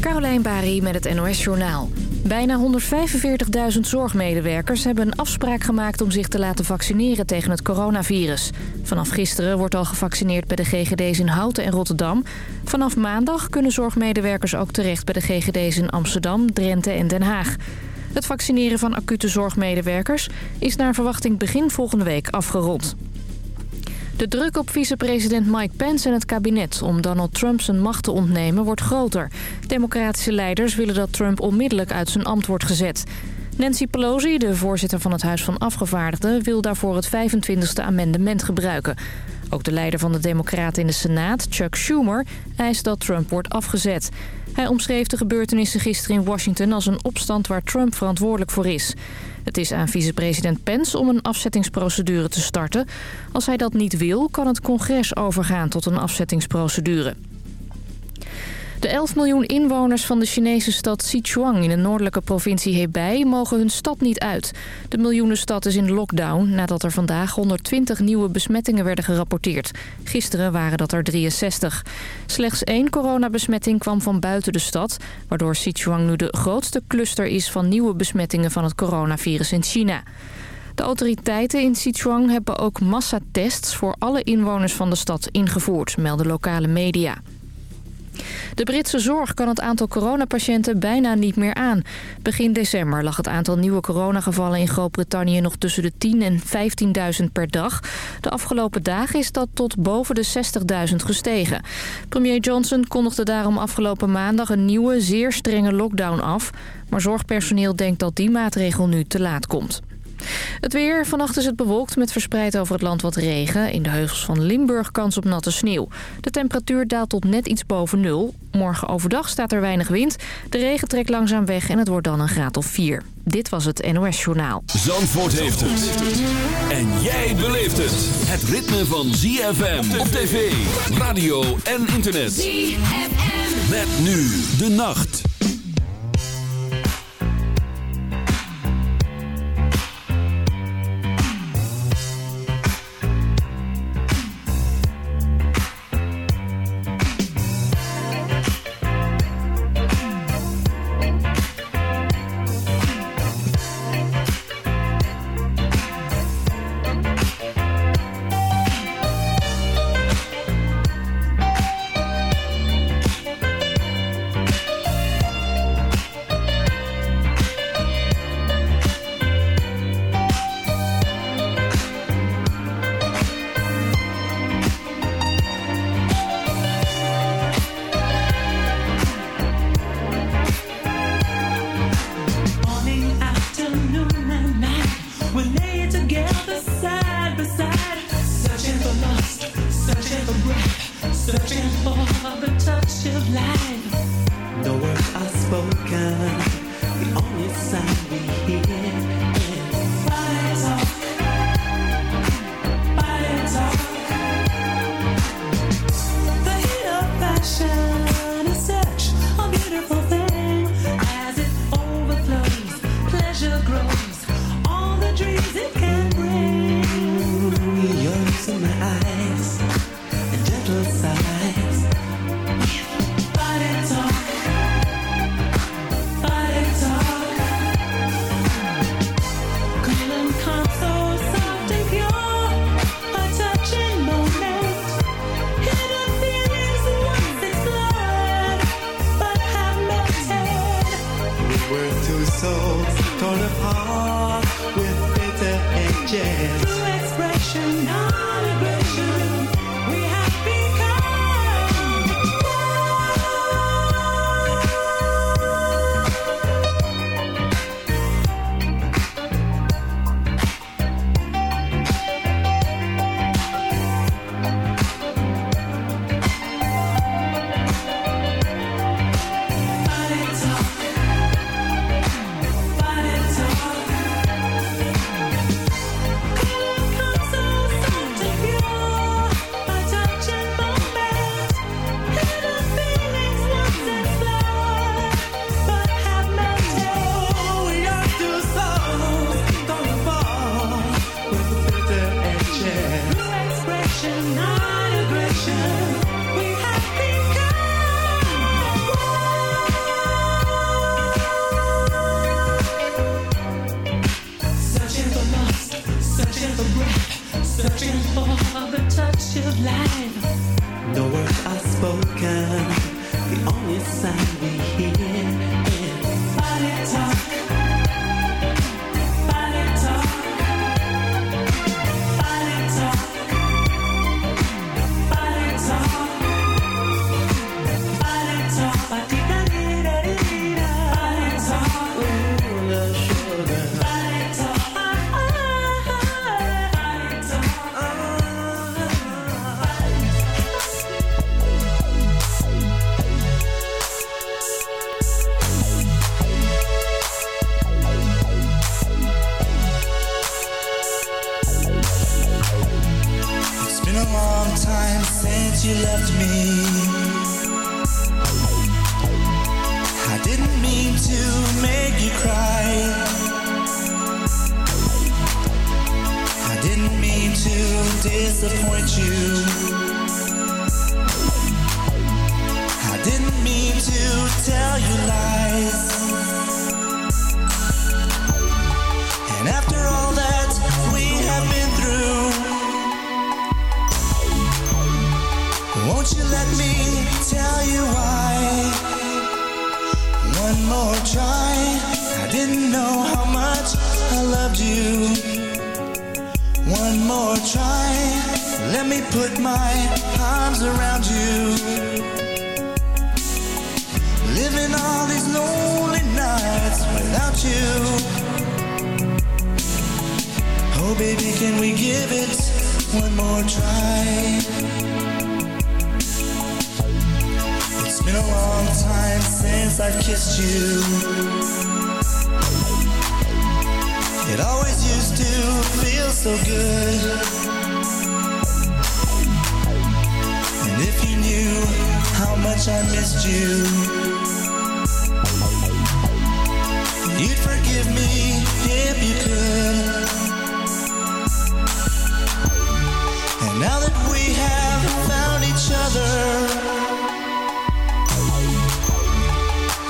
Carolijn Bari met het NOS Journaal. Bijna 145.000 zorgmedewerkers hebben een afspraak gemaakt om zich te laten vaccineren tegen het coronavirus. Vanaf gisteren wordt al gevaccineerd bij de GGD's in Houten en Rotterdam. Vanaf maandag kunnen zorgmedewerkers ook terecht bij de GGD's in Amsterdam, Drenthe en Den Haag. Het vaccineren van acute zorgmedewerkers is naar verwachting begin volgende week afgerond. De druk op vicepresident Mike Pence en het kabinet om Donald Trump zijn macht te ontnemen wordt groter. Democratische leiders willen dat Trump onmiddellijk uit zijn ambt wordt gezet. Nancy Pelosi, de voorzitter van het Huis van Afgevaardigden, wil daarvoor het 25e amendement gebruiken. Ook de leider van de Democraten in de Senaat, Chuck Schumer, eist dat Trump wordt afgezet. Hij omschreef de gebeurtenissen gisteren in Washington als een opstand waar Trump verantwoordelijk voor is. Het is aan vicepresident Pence om een afzettingsprocedure te starten. Als hij dat niet wil, kan het congres overgaan tot een afzettingsprocedure. De 11 miljoen inwoners van de Chinese stad Sichuan in de noordelijke provincie Hebei mogen hun stad niet uit. De miljoenenstad is in lockdown nadat er vandaag 120 nieuwe besmettingen werden gerapporteerd. Gisteren waren dat er 63. Slechts één coronabesmetting kwam van buiten de stad, waardoor Sichuan nu de grootste cluster is van nieuwe besmettingen van het coronavirus in China. De autoriteiten in Sichuan hebben ook massatests voor alle inwoners van de stad ingevoerd, melden lokale media. De Britse zorg kan het aantal coronapatiënten bijna niet meer aan. Begin december lag het aantal nieuwe coronagevallen in Groot-Brittannië nog tussen de 10 en 15.000 per dag. De afgelopen dagen is dat tot boven de 60.000 gestegen. Premier Johnson kondigde daarom afgelopen maandag een nieuwe, zeer strenge lockdown af. Maar zorgpersoneel denkt dat die maatregel nu te laat komt. Het weer. Vannacht is het bewolkt met verspreid over het land wat regen. In de heuvels van Limburg kans op natte sneeuw. De temperatuur daalt tot net iets boven nul. Morgen overdag staat er weinig wind. De regen trekt langzaam weg en het wordt dan een graad of 4. Dit was het NOS Journaal. Zandvoort heeft het. En jij beleeft het. Het ritme van ZFM op tv, radio en internet. ZFM. Met nu de nacht.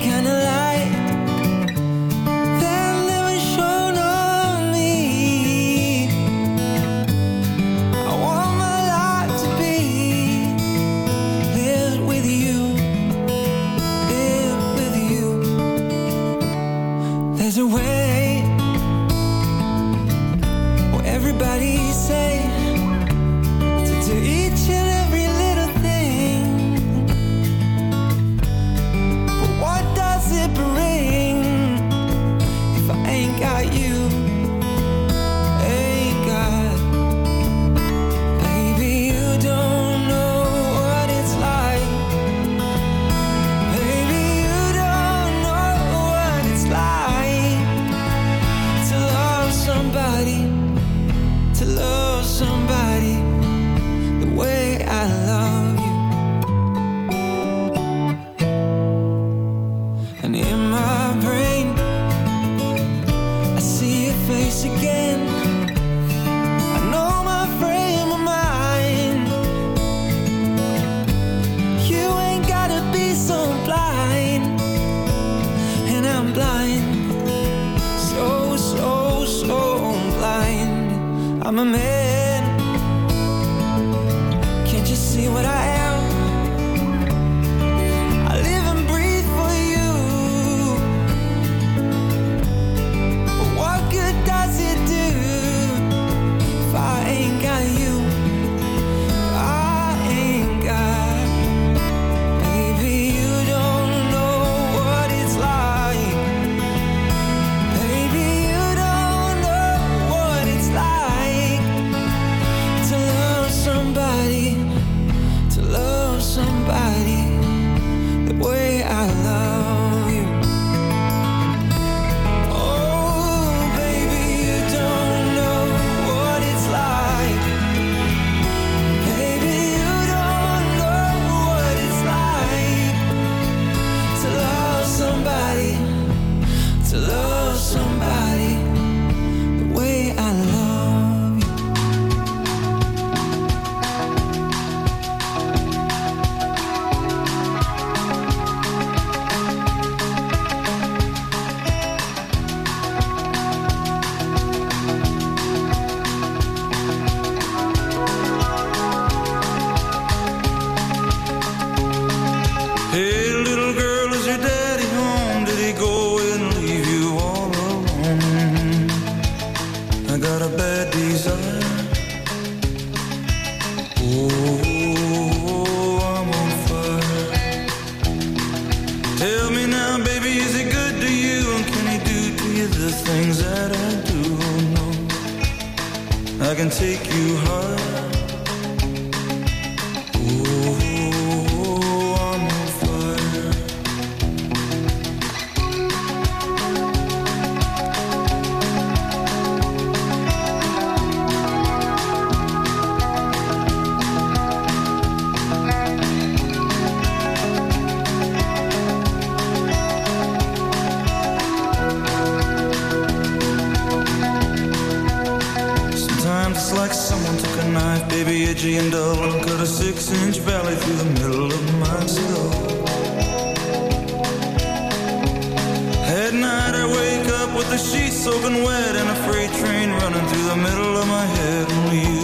kinda like soaking wet and a freight train running through the middle of my head.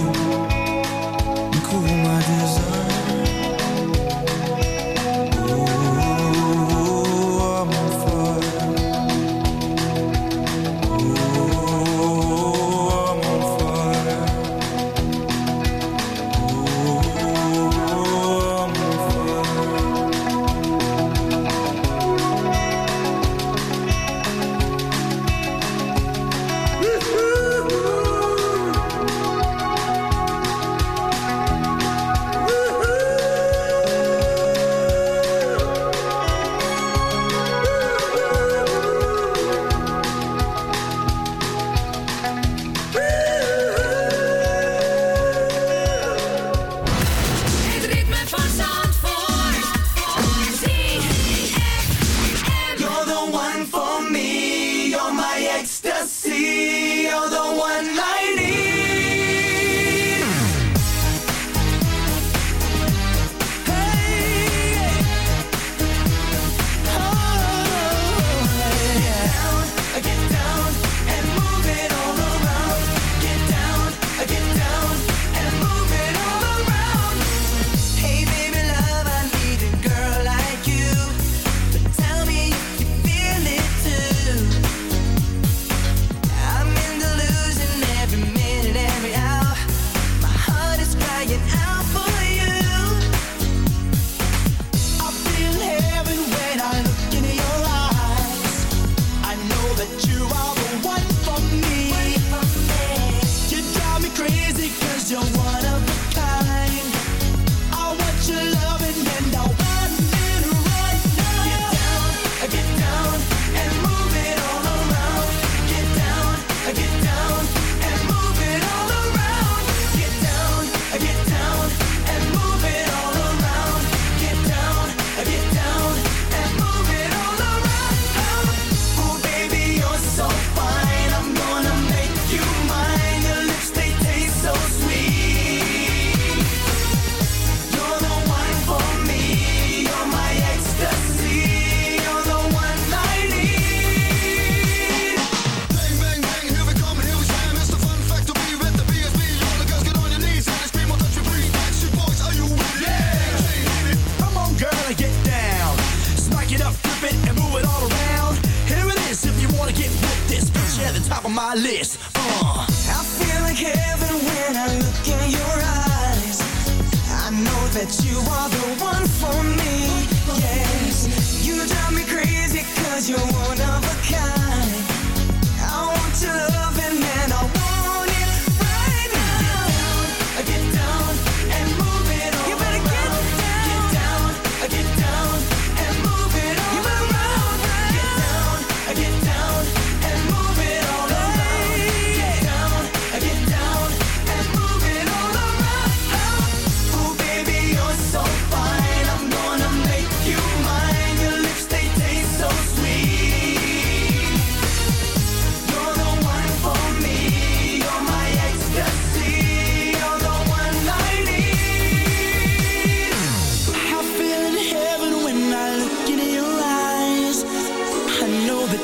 don't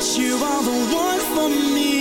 you are the one for me.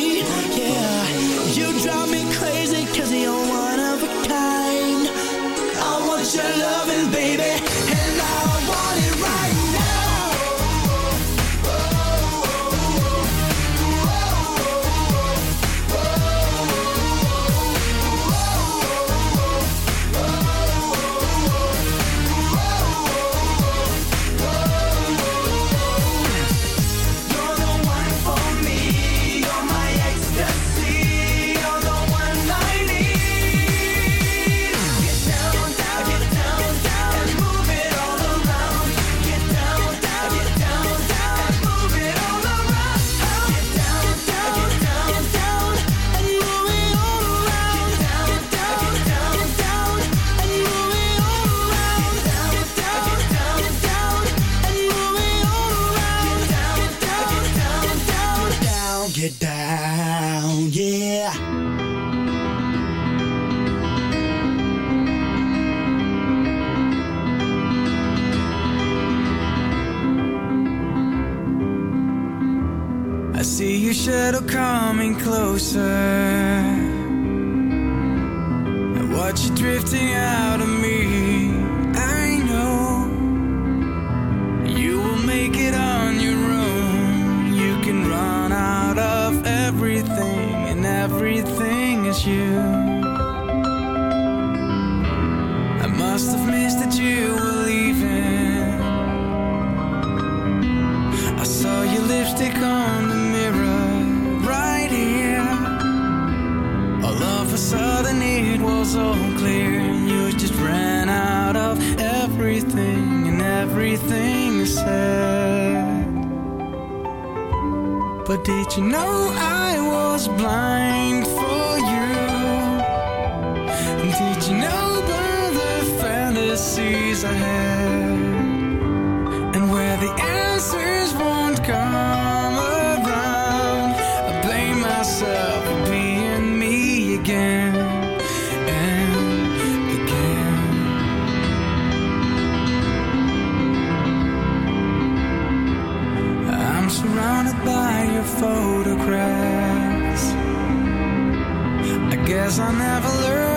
so clear, and you just ran out of everything and everything you said. But did you know I was blind for you? And did you know by the fantasies I had? guess I never learned.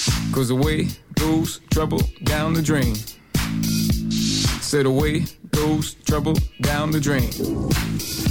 cause away goes trouble down the drain. Said away goes trouble down the drain.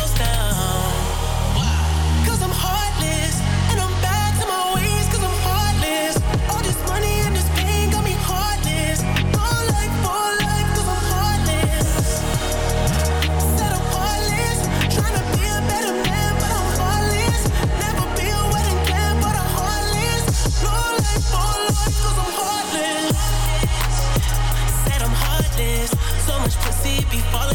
before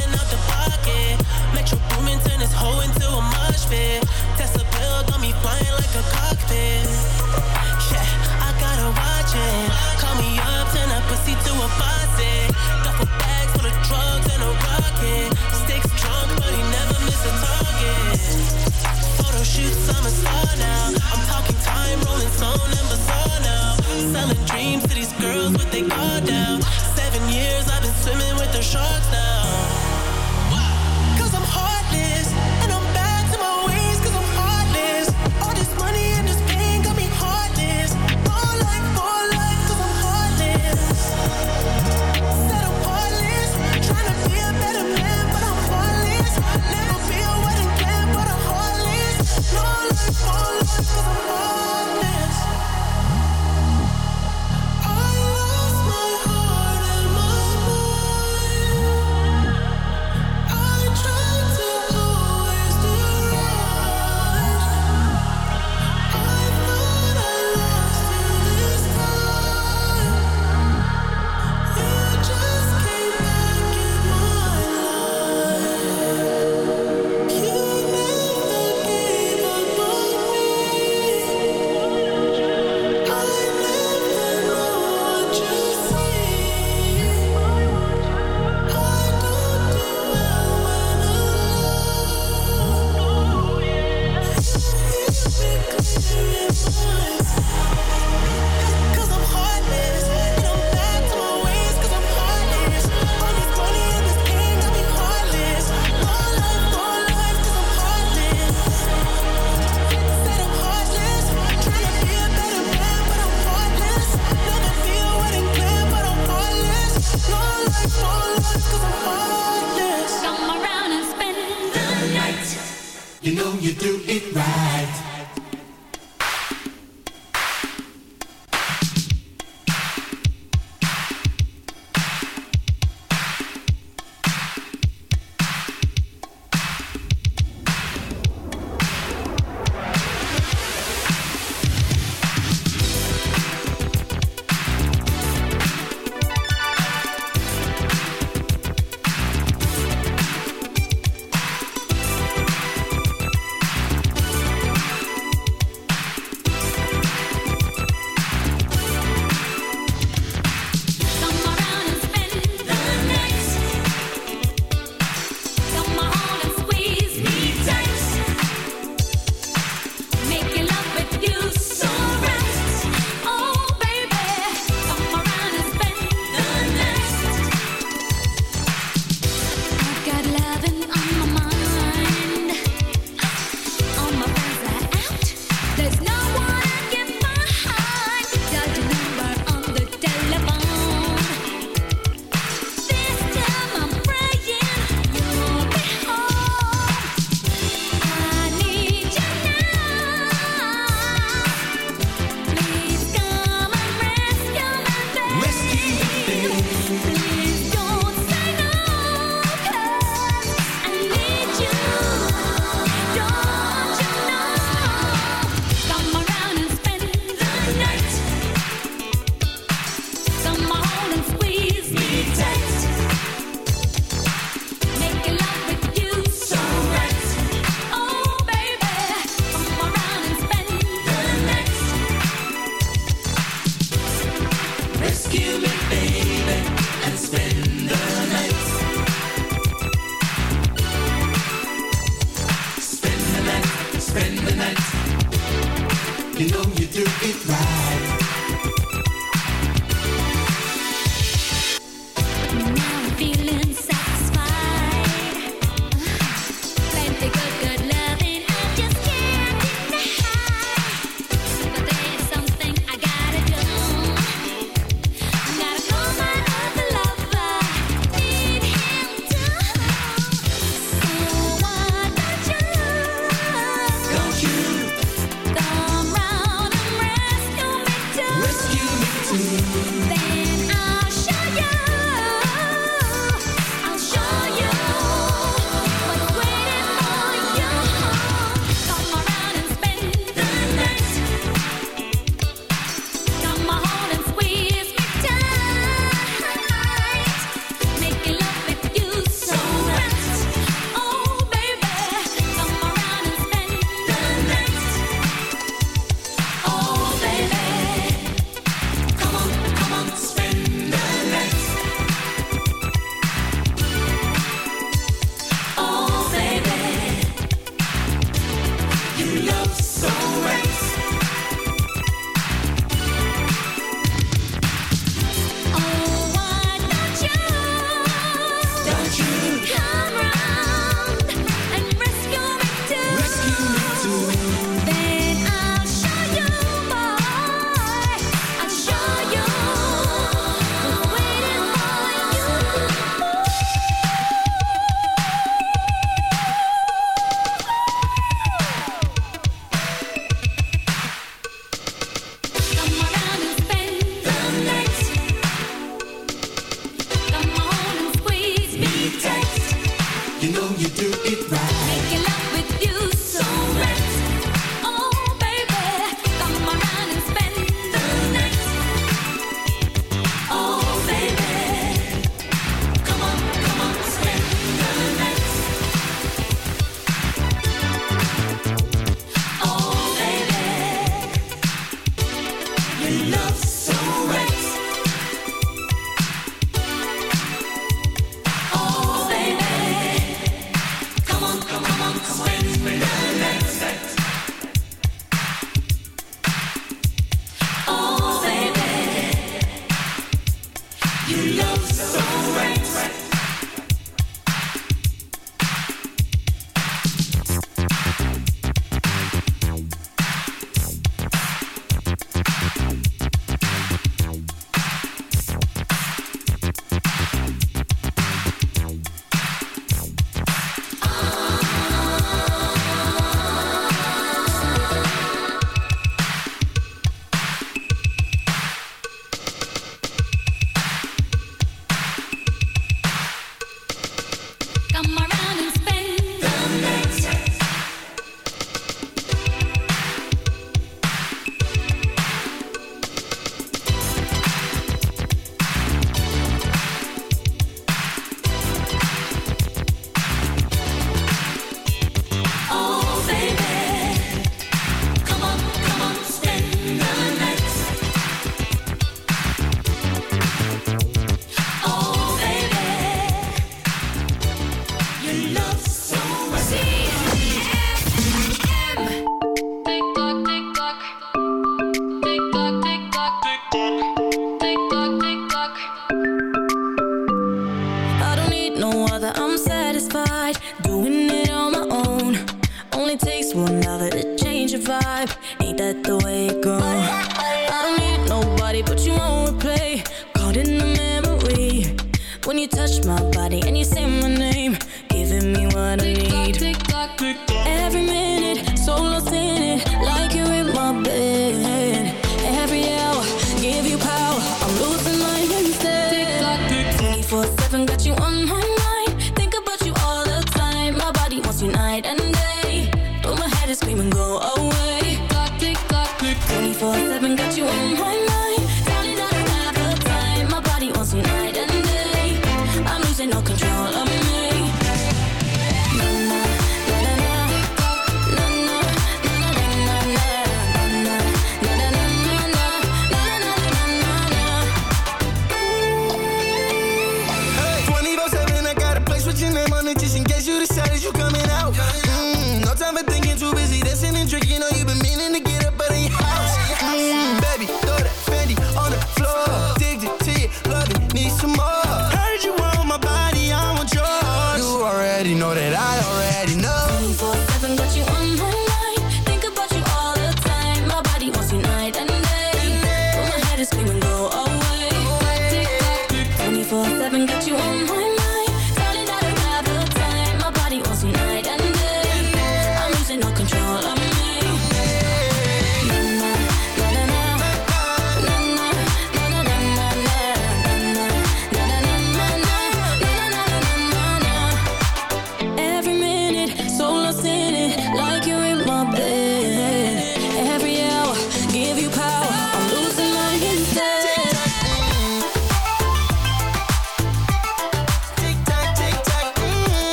You've been meaning to get up, but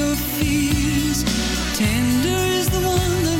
your fears. Tender is the one that